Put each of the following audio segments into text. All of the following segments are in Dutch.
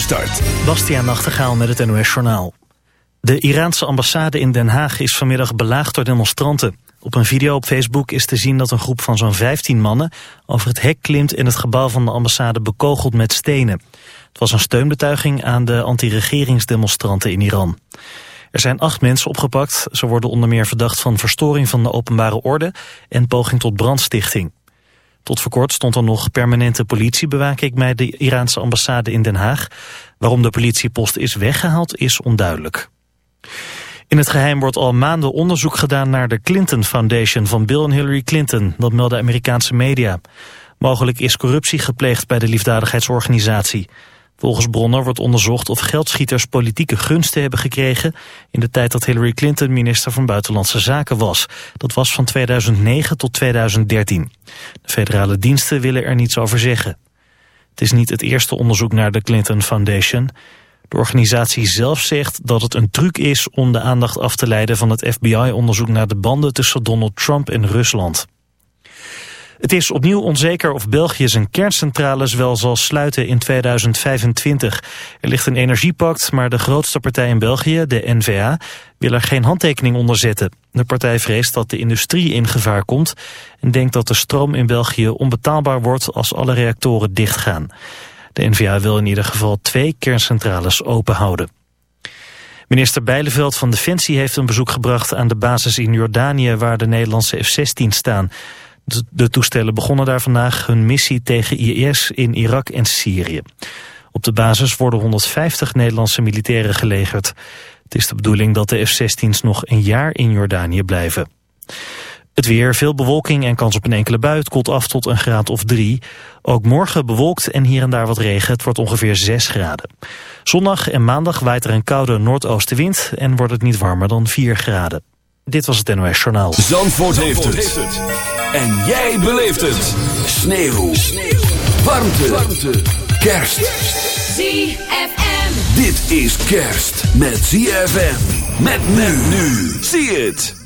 start. Bastiaan Nachtegaal met het NOS Journaal. De Iraanse ambassade in Den Haag is vanmiddag belaagd door demonstranten. Op een video op Facebook is te zien dat een groep van zo'n 15 mannen... over het hek klimt en het gebouw van de ambassade bekogelt met stenen. Het was een steunbetuiging aan de anti-regeringsdemonstranten in Iran. Er zijn acht mensen opgepakt. Ze worden onder meer verdacht van verstoring van de openbare orde... en poging tot brandstichting. Tot voor kort stond er nog permanente politiebewaking bij de Iraanse ambassade in Den Haag. Waarom de politiepost is weggehaald is onduidelijk. In het geheim wordt al maanden onderzoek gedaan naar de Clinton Foundation van Bill en Hillary Clinton. Dat melden Amerikaanse media. Mogelijk is corruptie gepleegd bij de liefdadigheidsorganisatie. Volgens bronnen wordt onderzocht of geldschieters politieke gunsten hebben gekregen... in de tijd dat Hillary Clinton minister van Buitenlandse Zaken was. Dat was van 2009 tot 2013. De federale diensten willen er niets over zeggen. Het is niet het eerste onderzoek naar de Clinton Foundation. De organisatie zelf zegt dat het een truc is om de aandacht af te leiden... van het FBI-onderzoek naar de banden tussen Donald Trump en Rusland. Het is opnieuw onzeker of België zijn kerncentrales wel zal sluiten in 2025. Er ligt een energiepact, maar de grootste partij in België, de N-VA, wil er geen handtekening onder zetten. De partij vreest dat de industrie in gevaar komt en denkt dat de stroom in België onbetaalbaar wordt als alle reactoren dichtgaan. De N-VA wil in ieder geval twee kerncentrales open houden. Minister Bijleveld van Defensie heeft een bezoek gebracht aan de basis in Jordanië waar de Nederlandse F-16 staan. De toestellen begonnen daar vandaag hun missie tegen IS in Irak en Syrië. Op de basis worden 150 Nederlandse militairen gelegerd. Het is de bedoeling dat de F-16's nog een jaar in Jordanië blijven. Het weer, veel bewolking en kans op een enkele bui. Het koelt af tot een graad of drie. Ook morgen bewolkt en hier en daar wat regen. Het wordt ongeveer 6 graden. Zondag en maandag waait er een koude noordoostenwind... en wordt het niet warmer dan 4 graden. Dit was het NOS Journaal. Zandvoort, heeft, het. En jij beleeft het. Sneeuw. Sneeuw. Warmte. Warmte. Kerst. ZFM. Dit is kerst met ZFM. Met men nu. Zie het.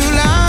you lie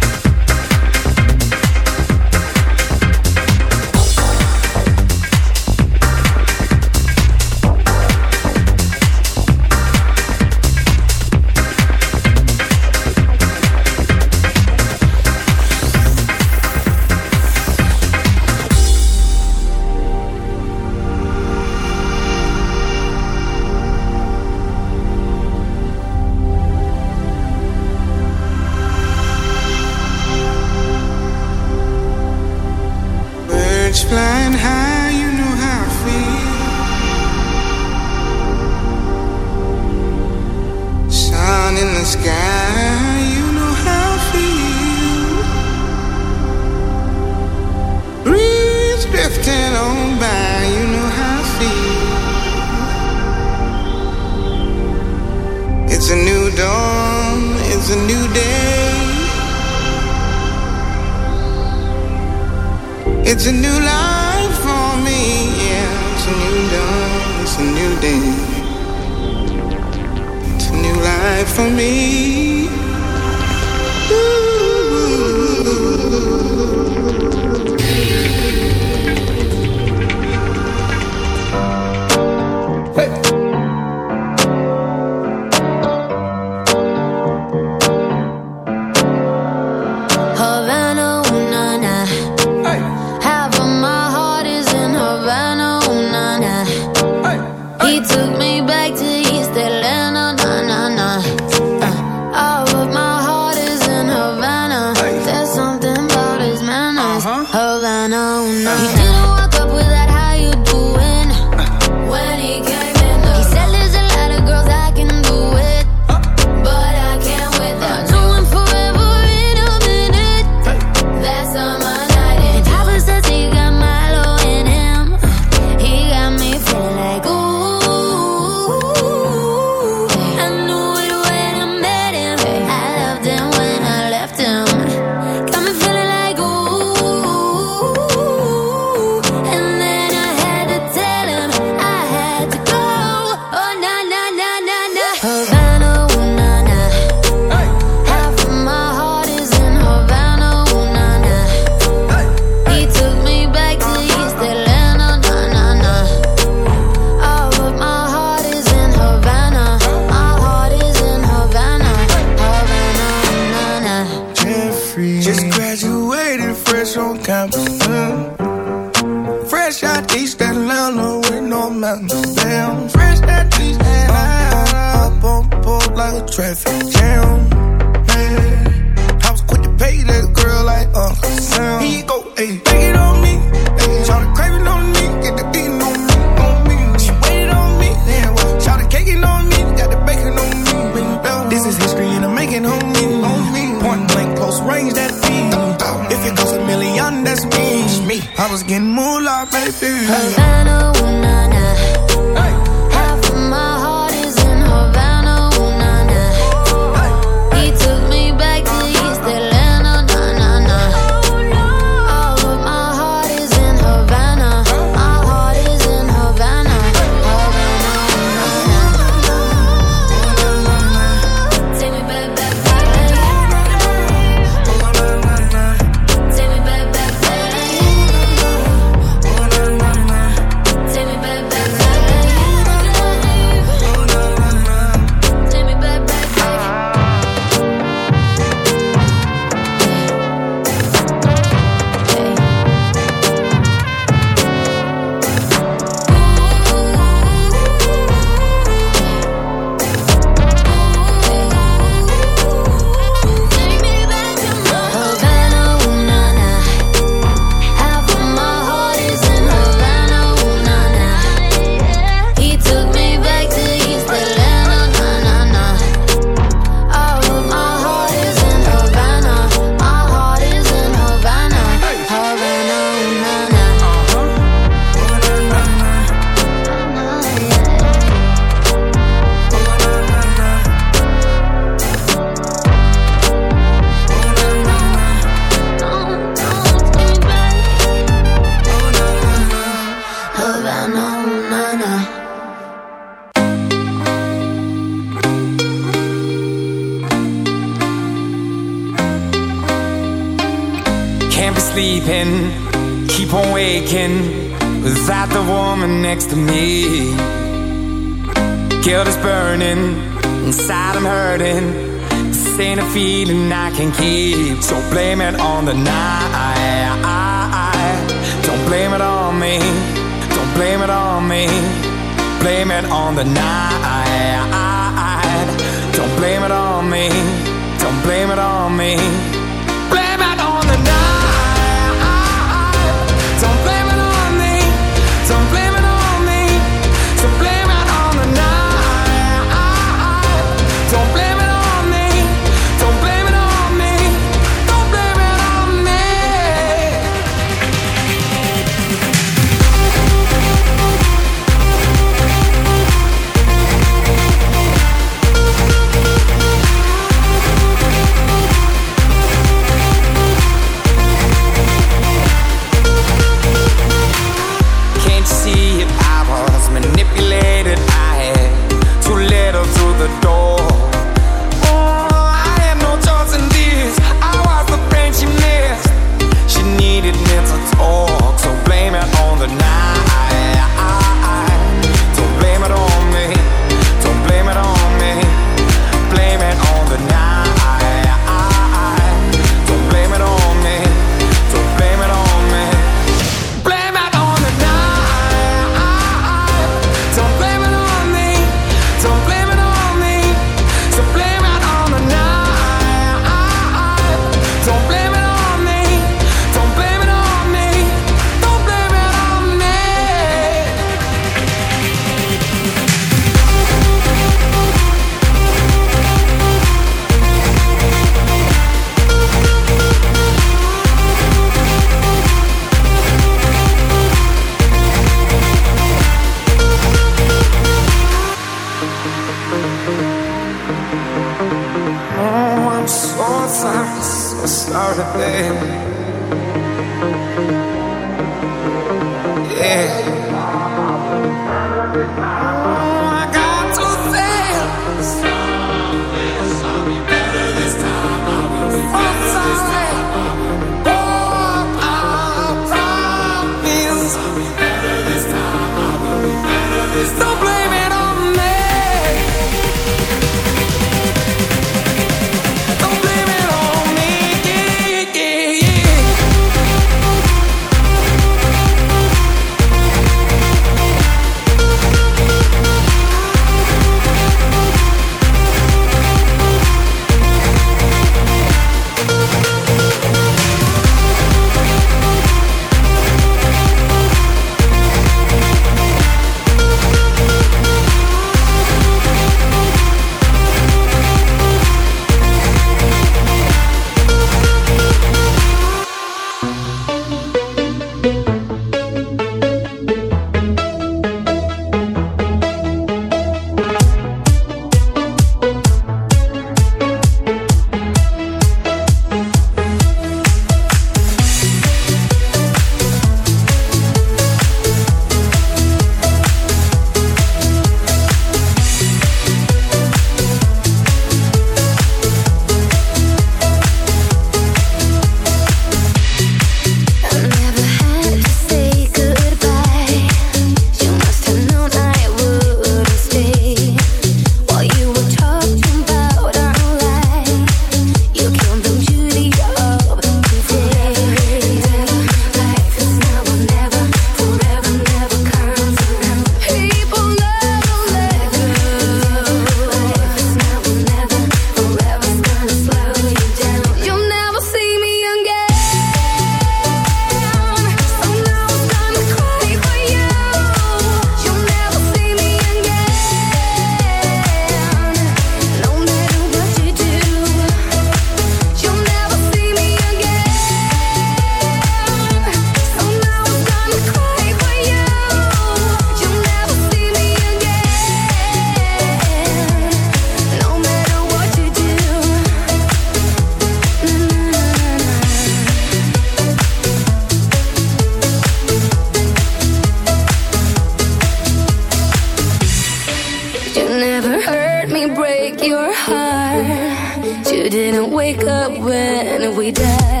didn't wake up when we died.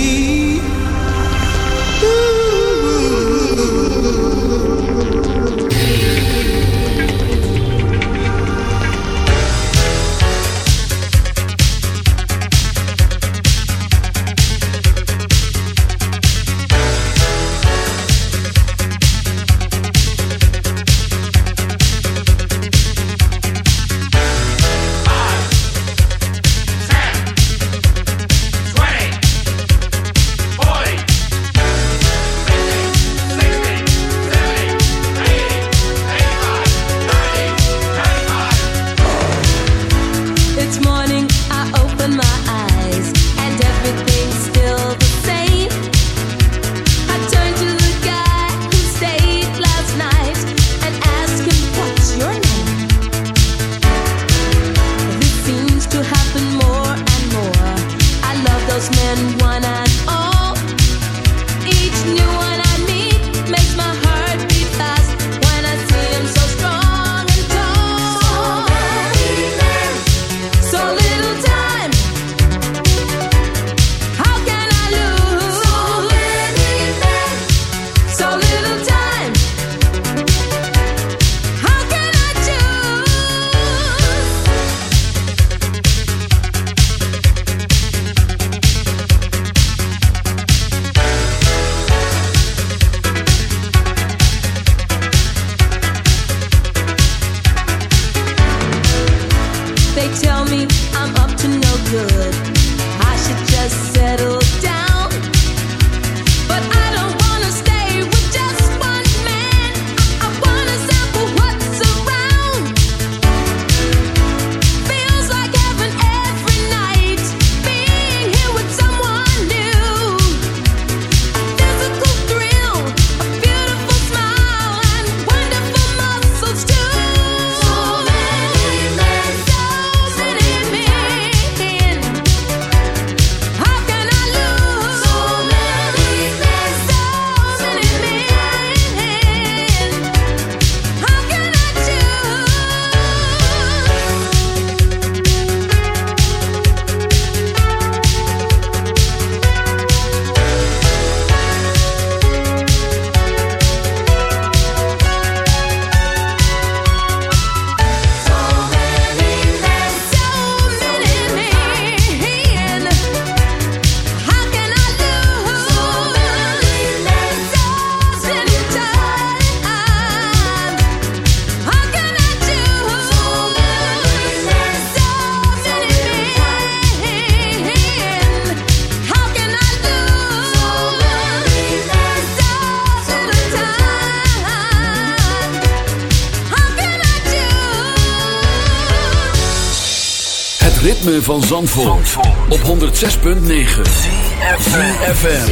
Van Zandvoort, op 106.9 CFFM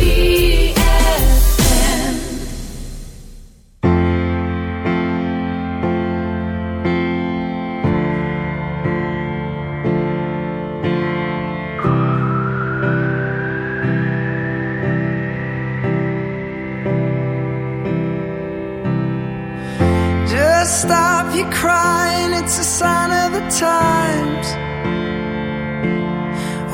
Just stop your crying, it's a sign of the times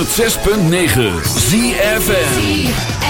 106.9 ZFN